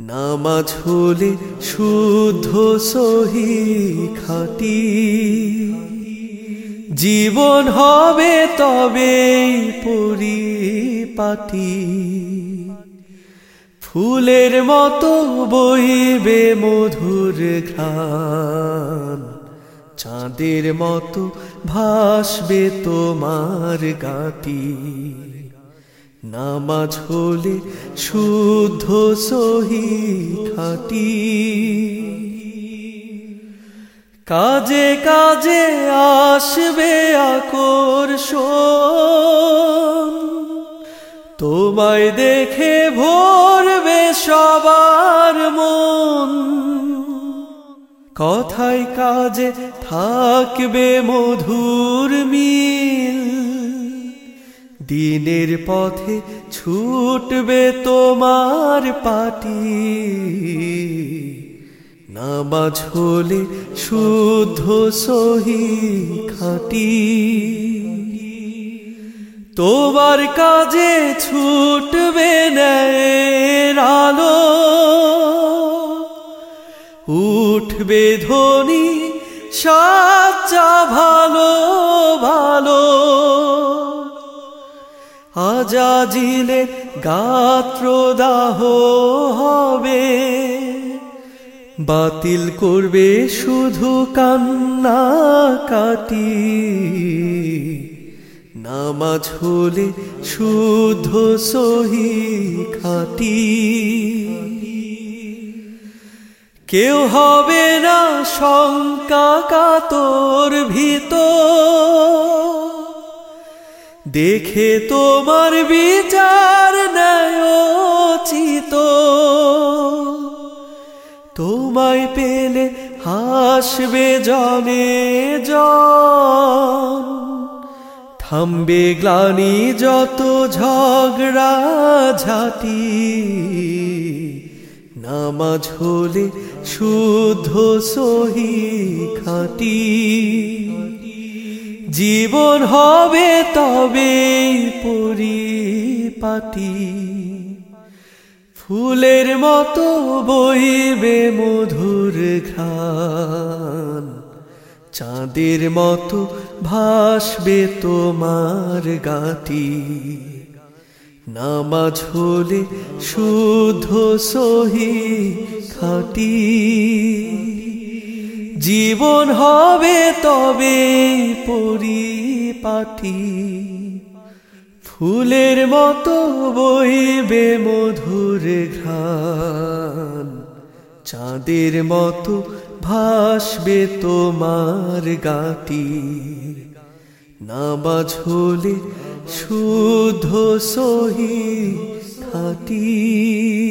নামাজ হলে শুদ্ধ সহি খাটি। জীবন হবে তবে পরিপাটি। ফুলের মতো বইবে মধুর ঘ্রাণ। চাঁদের মতো ভাসবে তোমার গাটি নামাজ হলে শুদ্ধ সহি খাটি। কাজে কাজে আসবে আকর্ষণ। তোমায় দেখে ভরবে সবার মন। কথায় কাজে থাকবে মধুর মিল। দিনের পথে ছুটবে তোমার পাটি। নামাজ হলে শুদ্ধ সহি খাটি। তোমার কাজে ছুটবে আলো। উঠবে ধ্বনি সাচ্চা আজাজিলে গাত্রদাহ হবে। বাতিল করবে শুধু কান্না কাটি। নামাজ হলে শুদ্ধ সহি খাটি। কেউ হবে না শঙ্কা কাতর ভিতর দেখে তোমার বিচার ন্যায়োচিত। তোমায় পেলে হাসবে জনে জন। থামবে গ্লানি যত ঝগড়া ঝাঁটি। নামাজ হলে শুদ্ধ সহি খাটি। জীবন হবে তবে পরিপাটি। ফুলের মতো বইবে মধুর ঘ্রাণ। চাঁদের মতো ভাসবে তোমার গাটি। নামাজ হলে শুদ্ধ সহি খাটি। জীবন হবে তবে পরিপাটি। ফুলের মতো বইবে মধুর ঘ্রাণ। চাঁদের মতো ভাসবে তোমার গাটি। নামাজ হলে শুদ্ধ সহি খাটি